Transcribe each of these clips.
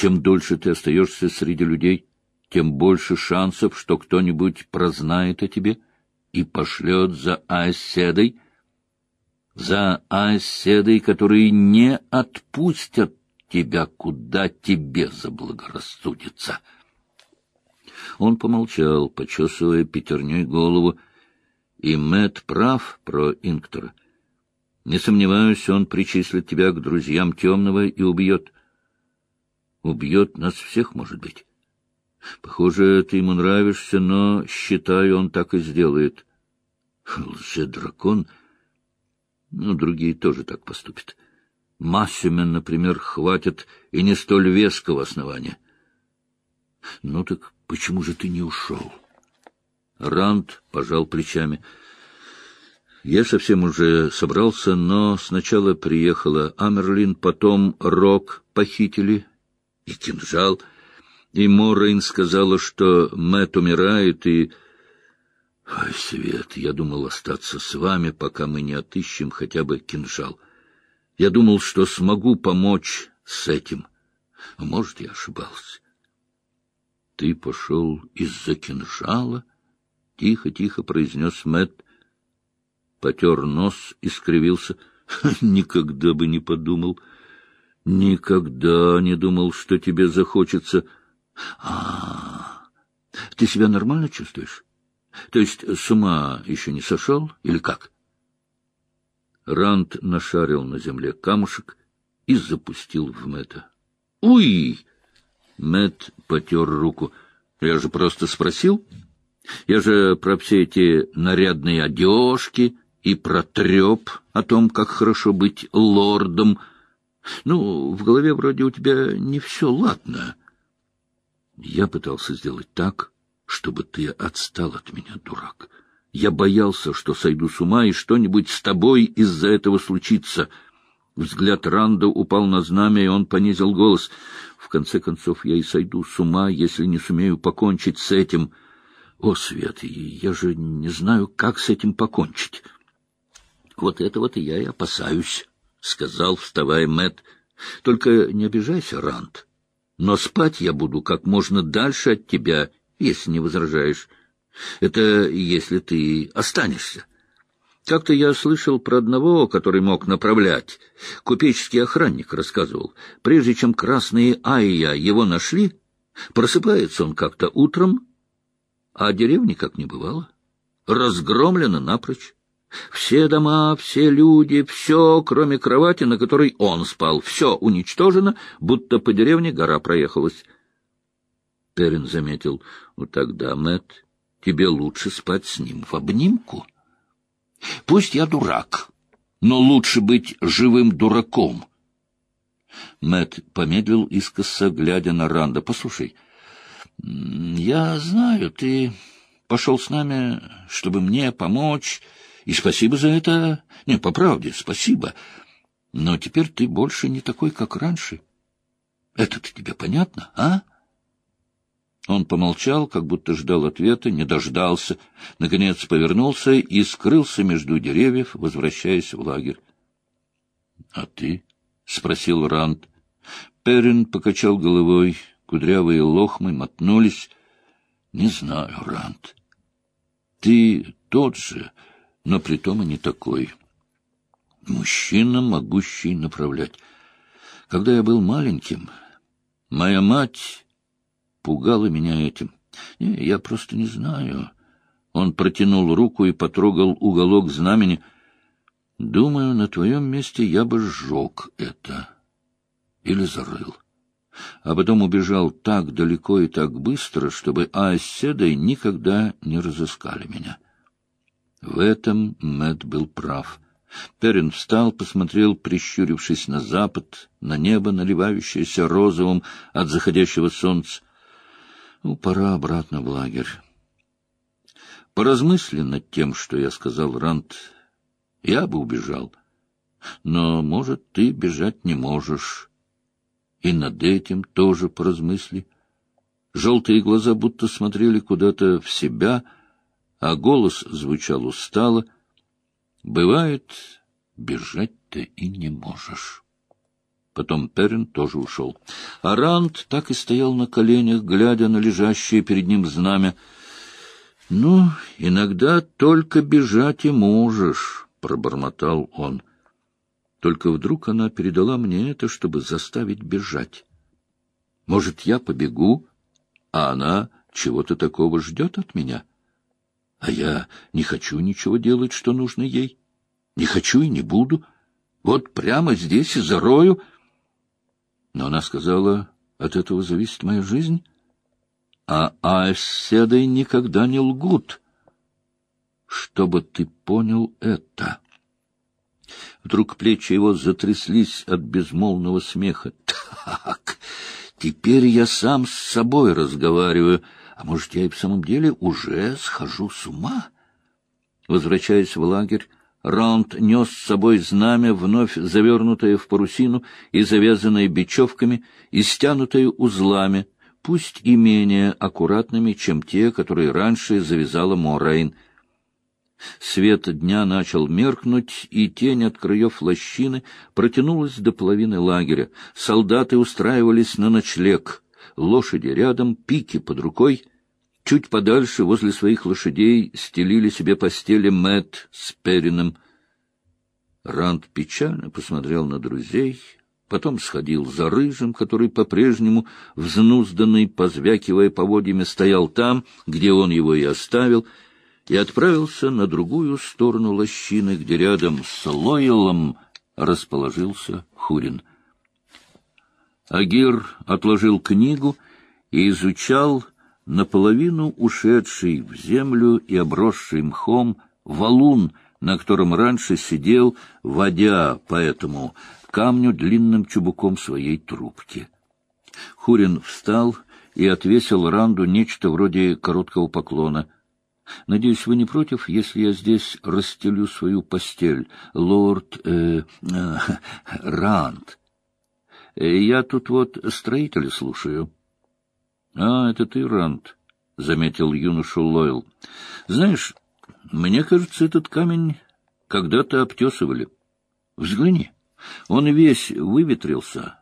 Чем дольше ты остаешься среди людей, тем больше шансов, что кто-нибудь прознает о тебе и пошлет за оседой, за оседой, которые не отпустят тебя, куда тебе заблагорассудится. Он помолчал, почесывая пятерней голову, и Мэт прав про Инктора. Не сомневаюсь, он причислит тебя к друзьям темного и убьет. Убьет нас всех, может быть. Похоже, ты ему нравишься, но, считаю, он так и сделает. Лже-дракон... Ну, другие тоже так поступят. Массюмен, например, хватит и не столь веского основания. Ну так почему же ты не ушел? Ранд пожал плечами. Я совсем уже собрался, но сначала приехала Амерлин, потом Рок похитили и кинжал, и Моррейн сказала, что Мэт умирает, и... Ой, Свет, я думал остаться с вами, пока мы не отыщем хотя бы кинжал. Я думал, что смогу помочь с этим. Может, я ошибался. Ты пошел из-за кинжала? Тихо-тихо произнес Мэтт потер нос и скривился. Никогда бы не подумал. Никогда не думал, что тебе захочется. А, ты себя нормально чувствуешь? То есть с ума еще не сошел или как? Ранд нашарил на земле камушек и запустил в Мэтта. Уй! Мэт потер руку. Я же просто спросил. Я же про все эти нарядные одежки и про треп о том, как хорошо быть лордом. Ну, в голове вроде у тебя не все ладно. Я пытался сделать так, чтобы ты отстал от меня, дурак. Я боялся, что сойду с ума, и что-нибудь с тобой из-за этого случится. Взгляд Ранда упал на знамя, и он понизил голос. В конце концов, я и сойду с ума, если не сумею покончить с этим. О, Свет, я же не знаю, как с этим покончить. Вот этого-то я и опасаюсь, — сказал, вставая Мэт. Только не обижайся, Рант. Но спать я буду как можно дальше от тебя, если не возражаешь. Это если ты останешься. Как-то я слышал про одного, который мог направлять. Купеческий охранник рассказывал. Прежде чем красные айя его нашли, просыпается он как-то утром, а деревни как не бывало. Разгромлена напрочь. Все дома, все люди, все, кроме кровати, на которой он спал, все уничтожено, будто по деревне гора проехалась. Перин заметил, ну тогда, Мэтт, тебе лучше спать с ним в обнимку. Пусть я дурак, но лучше быть живым дураком. Мэтт помедлил искоса, глядя на Ранда. Послушай, я знаю, ты пошел с нами, чтобы мне помочь и спасибо за это. Не, по правде, спасибо. Но теперь ты больше не такой, как раньше. Это-то тебе понятно, а? Он помолчал, как будто ждал ответа, не дождался. Наконец повернулся и скрылся между деревьев, возвращаясь в лагерь. — А ты? — спросил Ранд. Перин покачал головой. Кудрявые лохмы мотнулись. — Не знаю, Ранд. Ты тот же, но притом и не такой. Мужчина, могущий направлять. Когда я был маленьким, моя мать пугала меня этим. Не, я просто не знаю. Он протянул руку и потрогал уголок знамени. Думаю, на твоем месте я бы сжег это. Или зарыл. А потом убежал так далеко и так быстро, чтобы Аэсседой никогда не разыскали меня. — в этом Мэт был прав. Перин встал, посмотрел, прищурившись на запад, на небо, наливающееся розовым от заходящего солнца. Ну, пора обратно в лагерь. Поразмысли над тем, что я сказал, Рант. Я бы убежал. Но, может, ты бежать не можешь. И над этим тоже поразмысли. Желтые глаза будто смотрели куда-то в себя — а голос звучал устало. Бывает, бежать ты и не можешь. Потом Перрин тоже ушел. А Ранд так и стоял на коленях, глядя на лежащее перед ним знамя. — Ну, иногда только бежать и можешь, — пробормотал он. Только вдруг она передала мне это, чтобы заставить бежать. Может, я побегу, а она чего-то такого ждет от меня? А я не хочу ничего делать, что нужно ей. Не хочу и не буду. Вот прямо здесь и зарою... Но она сказала, от этого зависит моя жизнь. А Аэсседой никогда не лгут. Чтобы ты понял это. Вдруг плечи его затряслись от безмолвного смеха. Так, теперь я сам с собой разговариваю. А может, я и в самом деле уже схожу с ума? Возвращаясь в лагерь, Раунд нес с собой знамя, вновь завернутое в парусину и завязанное бечевками, и стянутое узлами, пусть и менее аккуратными, чем те, которые раньше завязала Морейн. Свет дня начал меркнуть, и тень от краев лощины протянулась до половины лагеря. Солдаты устраивались на ночлег. Лошади рядом, пики под рукой. Чуть подальше, возле своих лошадей, стелили себе постели Мэт с Перином. Ранд печально посмотрел на друзей, потом сходил за рыжим, который по-прежнему, взнузданный, позвякивая поводьями, стоял там, где он его и оставил, и отправился на другую сторону лощины, где рядом с Лойлом расположился Хурин. Агир отложил книгу и изучал наполовину ушедший в землю и обросший мхом валун, на котором раньше сидел, водя по этому камню длинным чубуком своей трубки. Хурин встал и отвесил Ранду нечто вроде короткого поклона. — Надеюсь, вы не против, если я здесь расстелю свою постель, лорд э, э, Ранд? Я тут вот строителя слушаю. —— А, это ты, Рант, — заметил юношу Лойл. — Знаешь, мне кажется, этот камень когда-то обтесывали. Взгляни, он весь выветрился,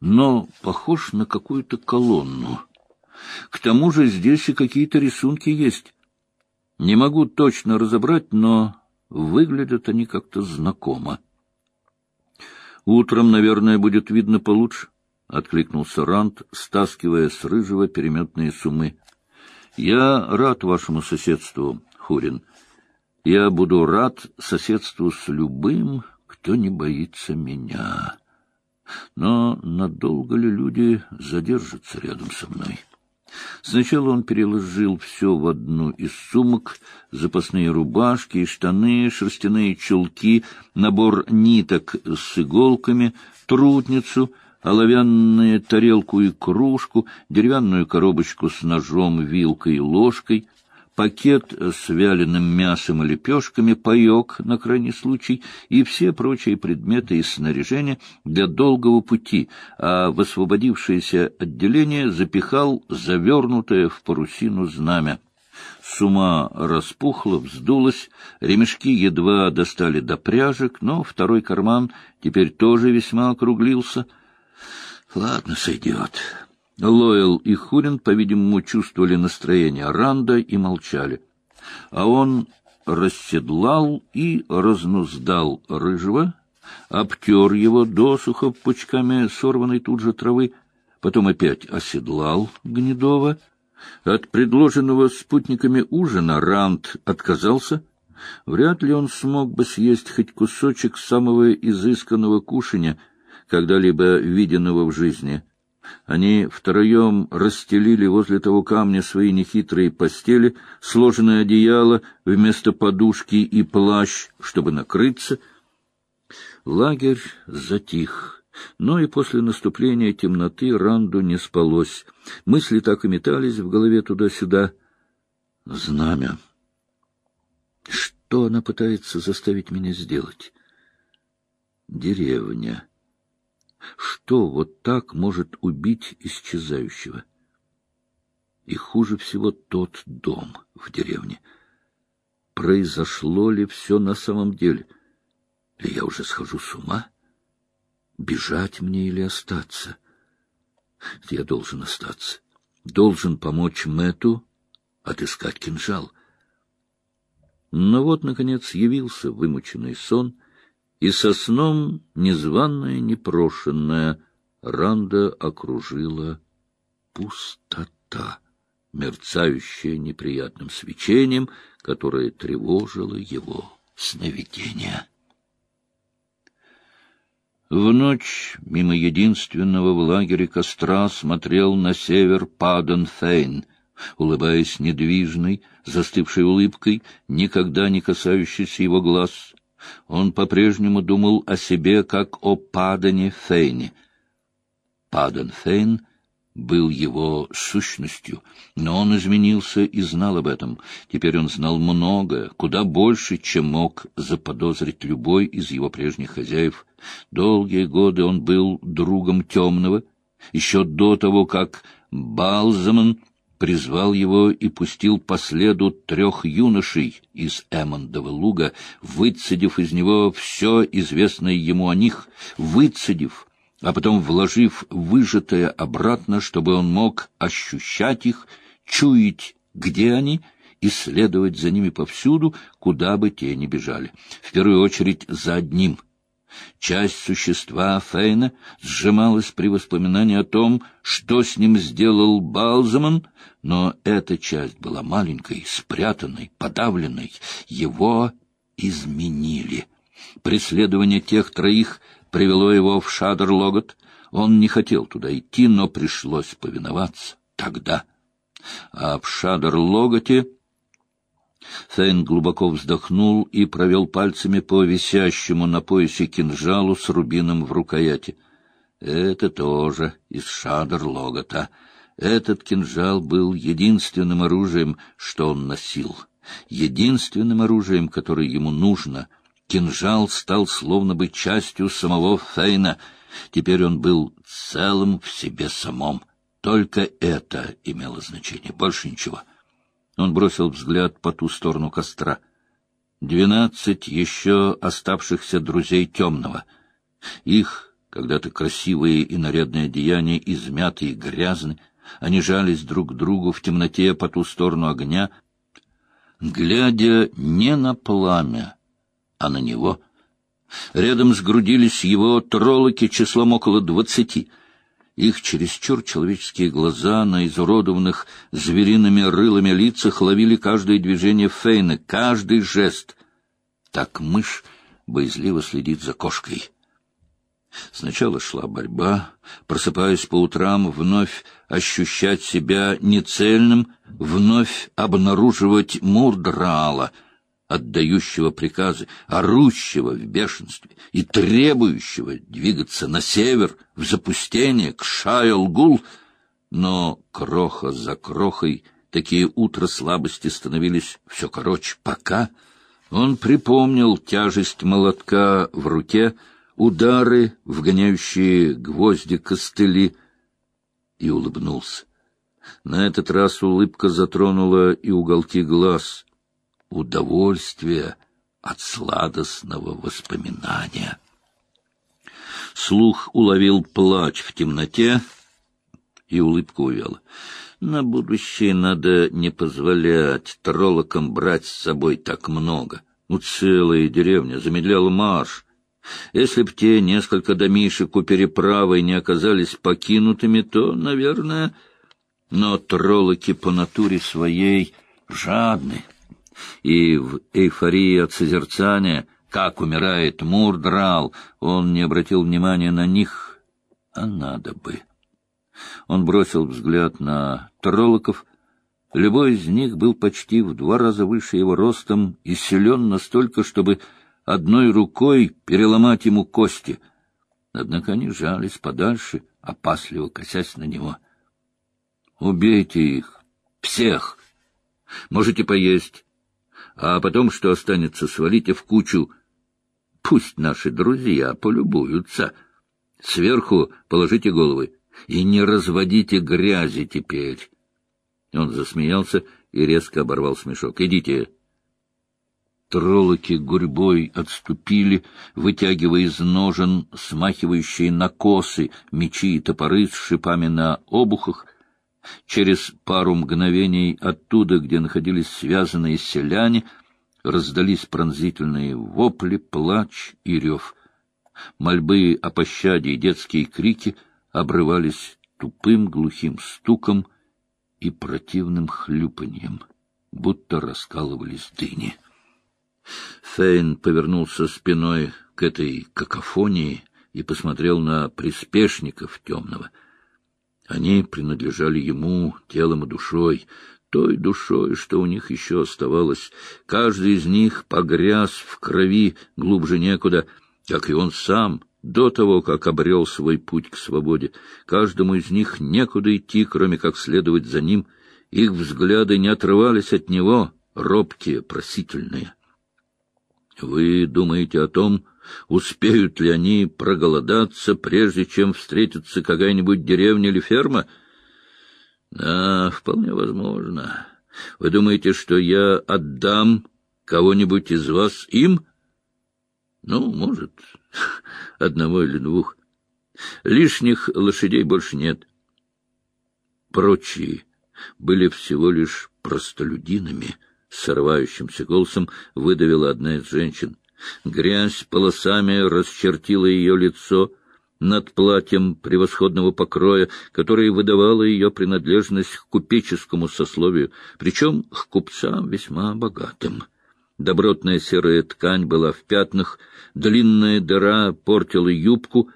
но похож на какую-то колонну. К тому же здесь и какие-то рисунки есть. Не могу точно разобрать, но выглядят они как-то знакомо. Утром, наверное, будет видно получше. — откликнулся Рант, стаскивая с рыжего переметные суммы. — Я рад вашему соседству, Хурин. Я буду рад соседству с любым, кто не боится меня. Но надолго ли люди задержатся рядом со мной? Сначала он переложил все в одну из сумок, запасные рубашки и штаны, шерстяные чулки, набор ниток с иголками, трутницу — оловянную тарелку и кружку, деревянную коробочку с ножом, вилкой и ложкой, пакет с вяленым мясом и лепешками, паек на крайний случай и все прочие предметы и снаряжения для долгого пути, а в освободившееся отделение запихал завернутое в парусину знамя. Сума распухла, вздулась, ремешки едва достали до пряжек, но второй карман теперь тоже весьма округлился — Ладно, сойдет. Лойл и Хурин, по-видимому, чувствовали настроение Ранда и молчали. А он расседлал и разнуздал рыжего, обтер его досуха пучками сорванной тут же травы, потом опять оседлал Гнедова. От предложенного спутниками ужина Ранд отказался. Вряд ли он смог бы съесть хоть кусочек самого изысканного кушания — когда-либо виденного в жизни. Они втроем расстелили возле того камня свои нехитрые постели, сложенное одеяло вместо подушки и плащ, чтобы накрыться. Лагерь затих. Но и после наступления темноты Ранду не спалось. Мысли так и метались в голове туда-сюда. Знамя. Что она пытается заставить меня сделать? Деревня. Что вот так может убить исчезающего? И хуже всего тот дом в деревне. Произошло ли все на самом деле? Или я уже схожу с ума? бежать мне или остаться? Я должен остаться. Должен помочь Мэту отыскать кинжал. Но вот, наконец, явился вымученный сон, и со сном незваная, непрошенная Ранда окружила пустота, мерцающая неприятным свечением, которое тревожило его сновидения. В ночь мимо единственного в лагере костра смотрел на север Паденфейн, улыбаясь недвижной, застывшей улыбкой, никогда не касающейся его глаз. Он по-прежнему думал о себе, как о Падане Фейне. Паден Фейн — был его сущностью, но он изменился и знал об этом. Теперь он знал многое, куда больше, чем мог заподозрить любой из его прежних хозяев. Долгие годы он был другом темного, еще до того, как Балзаман призвал его и пустил по следу трех юношей из Эммондова луга, выцедив из него все известное ему о них, выцедив а потом вложив выжатое обратно, чтобы он мог ощущать их, чуять, где они, и следовать за ними повсюду, куда бы те ни бежали. В первую очередь за одним. Часть существа Фейна сжималась при воспоминании о том, что с ним сделал Балзаман, но эта часть была маленькой, спрятанной, подавленной. Его изменили. Преследование тех троих привело его в Шадр-Логот. Он не хотел туда идти, но пришлось повиноваться. Тогда. А в Шадр-Логоте Фейн глубоко вздохнул и провел пальцами по висящему на поясе кинжалу с рубином в рукояти. Это тоже из Шадр-Логота. Этот кинжал был единственным оружием, что он носил, единственным оружием, которое ему нужно — Кинжал стал словно бы частью самого Фейна. Теперь он был целым в себе самом. Только это имело значение, больше ничего. Он бросил взгляд по ту сторону костра. Двенадцать еще оставшихся друзей темного. Их, когда-то красивые и нарядные одеяния, измяты и грязны, они жались друг к другу в темноте по ту сторону огня, глядя не на пламя, а на него. Рядом сгрудились его троллоки числом около двадцати. Их чересчур человеческие глаза на изуродованных звериными рылами лицах ловили каждое движение Фейна, каждый жест. Так мышь боязливо следит за кошкой. Сначала шла борьба, просыпаясь по утрам, вновь ощущать себя нецельным, вновь обнаруживать Мурдрала — отдающего приказы, орущего в бешенстве и требующего двигаться на север, в запустение, к Шайлгул, но кроха за крохой такие утра слабости становились все короче, пока он припомнил тяжесть молотка в руке, удары, вгоняющие гвозди костыли, и улыбнулся. На этот раз улыбка затронула и уголки глаз — удовольствие от сладостного воспоминания. Слух уловил плач в темноте, и улыбка увяла. На будущее надо не позволять троллокам брать с собой так много. Ну, целая деревня замедляла марш. Если б те несколько домишек у переправы не оказались покинутыми, то, наверное... Но троллоки по натуре своей жадны и в эйфории от созерцания, как умирает Мурдрал, он не обратил внимания на них, а надо бы. Он бросил взгляд на троллоков. Любой из них был почти в два раза выше его ростом и силен настолько, чтобы одной рукой переломать ему кости. Однако они жались подальше, опасливо косясь на него. «Убейте их! Всех! Можете поесть, а потом, что останется, свалите в кучу. Пусть наши друзья полюбуются. Сверху положите головы и не разводите грязи теперь. Он засмеялся и резко оборвал смешок. — Идите. Троллоки гурьбой отступили, вытягивая из ножен смахивающие на косы мечи и топоры с шипами на обухах. Через пару мгновений оттуда, где находились связанные селяне, раздались пронзительные вопли, плач и рев. Мольбы о пощаде и детские крики обрывались тупым глухим стуком и противным хлюпаньем, будто раскалывались дыни. Фейн повернулся спиной к этой какофонии и посмотрел на приспешников темного. Они принадлежали ему телом и душой, той душой, что у них еще оставалось. Каждый из них погряз в крови глубже некуда, как и он сам, до того, как обрел свой путь к свободе. Каждому из них некуда идти, кроме как следовать за ним. Их взгляды не отрывались от него, робкие, просительные. Вы думаете о том, успеют ли они проголодаться, прежде чем встретится какая-нибудь деревня или ферма? Да, вполне возможно. Вы думаете, что я отдам кого-нибудь из вас им? Ну, может, одного или двух. Лишних лошадей больше нет. Прочие были всего лишь простолюдинами — срывающимся голосом выдавила одна из женщин. Грязь полосами расчертила ее лицо над платьем превосходного покроя, которое выдавало ее принадлежность к купеческому сословию, причем к купцам весьма богатым. Добротная серая ткань была в пятнах, длинная дыра портила юбку.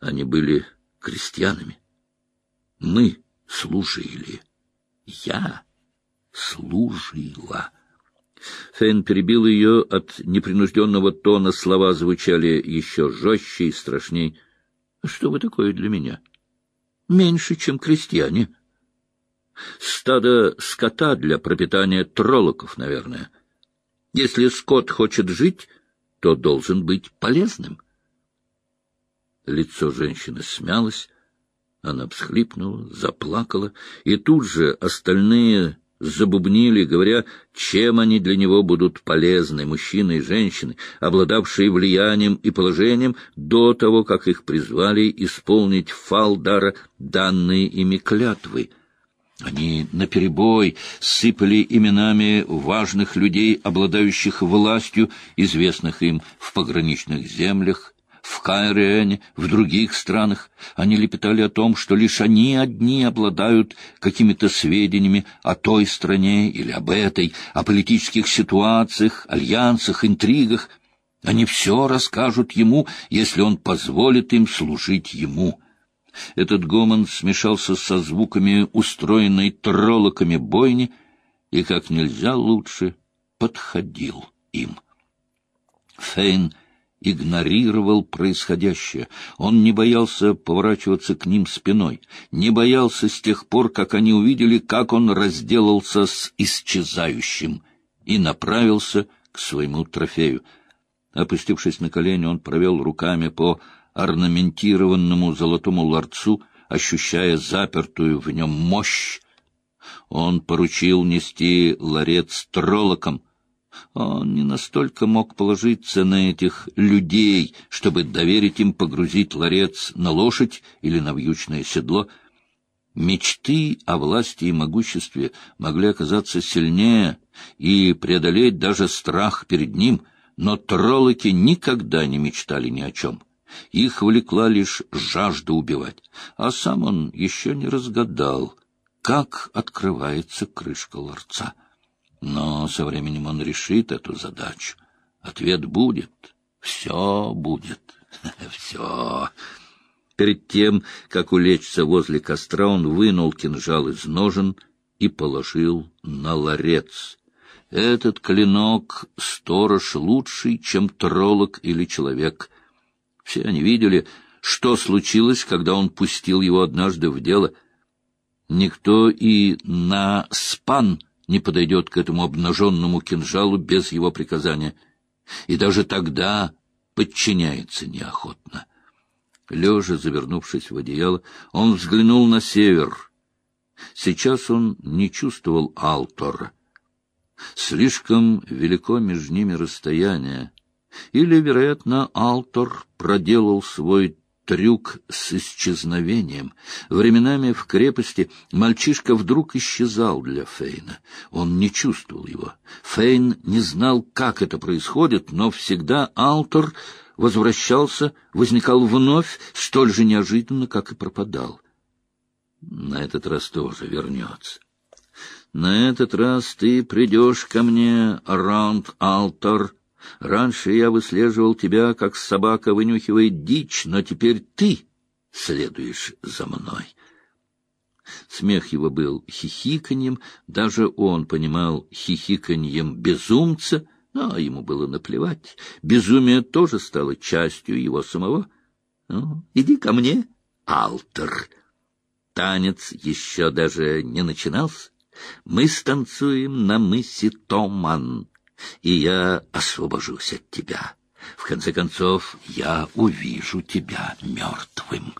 Они были крестьянами. Мы служили. Я служила. Фэн перебил ее от непринужденного тона, слова звучали еще жестче и страшней. — Что вы такое для меня? — Меньше, чем крестьяне. Стадо скота для пропитания троллоков, наверное. Если скот хочет жить, то должен быть полезным. Лицо женщины смялось, она всхлипнула, заплакала, и тут же остальные забубнили, говоря, чем они для него будут полезны, мужчины и женщины, обладавшие влиянием и положением до того, как их призвали исполнить фалдара данные ими клятвы. Они наперебой сыпали именами важных людей, обладающих властью, известных им в пограничных землях, в Кайрене, в других странах. Они лепетали о том, что лишь они одни обладают какими-то сведениями о той стране или об этой, о политических ситуациях, альянсах, интригах. Они все расскажут ему, если он позволит им служить ему. Этот гомон смешался со звуками устроенной троллоками бойни и как нельзя лучше подходил им. Фейн — игнорировал происходящее. Он не боялся поворачиваться к ним спиной, не боялся с тех пор, как они увидели, как он разделался с исчезающим, и направился к своему трофею. Опустившись на колени, он провел руками по орнаментированному золотому ларцу, ощущая запертую в нем мощь. Он поручил нести ларец троллоком — он не настолько мог положиться на этих людей, чтобы доверить им погрузить ларец на лошадь или на вьючное седло. Мечты о власти и могуществе могли оказаться сильнее и преодолеть даже страх перед ним, но троллоки никогда не мечтали ни о чем. Их влекла лишь жажда убивать, а сам он еще не разгадал, как открывается крышка ларца. Но со временем он решит эту задачу. Ответ будет. Все будет. Все. Перед тем, как улечься возле костра, он вынул кинжал из ножен и положил на ларец. Этот клинок — сторож лучший, чем троллок или человек. Все они видели, что случилось, когда он пустил его однажды в дело. Никто и на спан не подойдет к этому обнаженному кинжалу без его приказания. И даже тогда подчиняется неохотно. Лежа, завернувшись в одеяло, он взглянул на север. Сейчас он не чувствовал Алтора. Слишком велико между ними расстояние. Или, вероятно, Алтор проделал свой трюк с исчезновением. Временами в крепости мальчишка вдруг исчезал для Фейна. Он не чувствовал его. Фейн не знал, как это происходит, но всегда Алтор возвращался, возникал вновь, столь же неожиданно, как и пропадал. На этот раз тоже вернется. На этот раз ты придешь ко мне, Раунд Алтор. Раньше я выслеживал тебя, как собака вынюхивает дичь, но теперь ты следуешь за мной. Смех его был хихиканьем, даже он понимал хихиканьем безумца, но ему было наплевать. Безумие тоже стало частью его самого. Ну, иди ко мне, Алтер. Танец еще даже не начинался. Мы станцуем на мысе Томан, и я освобожусь от тебя. В конце концов, я увижу тебя мертвым».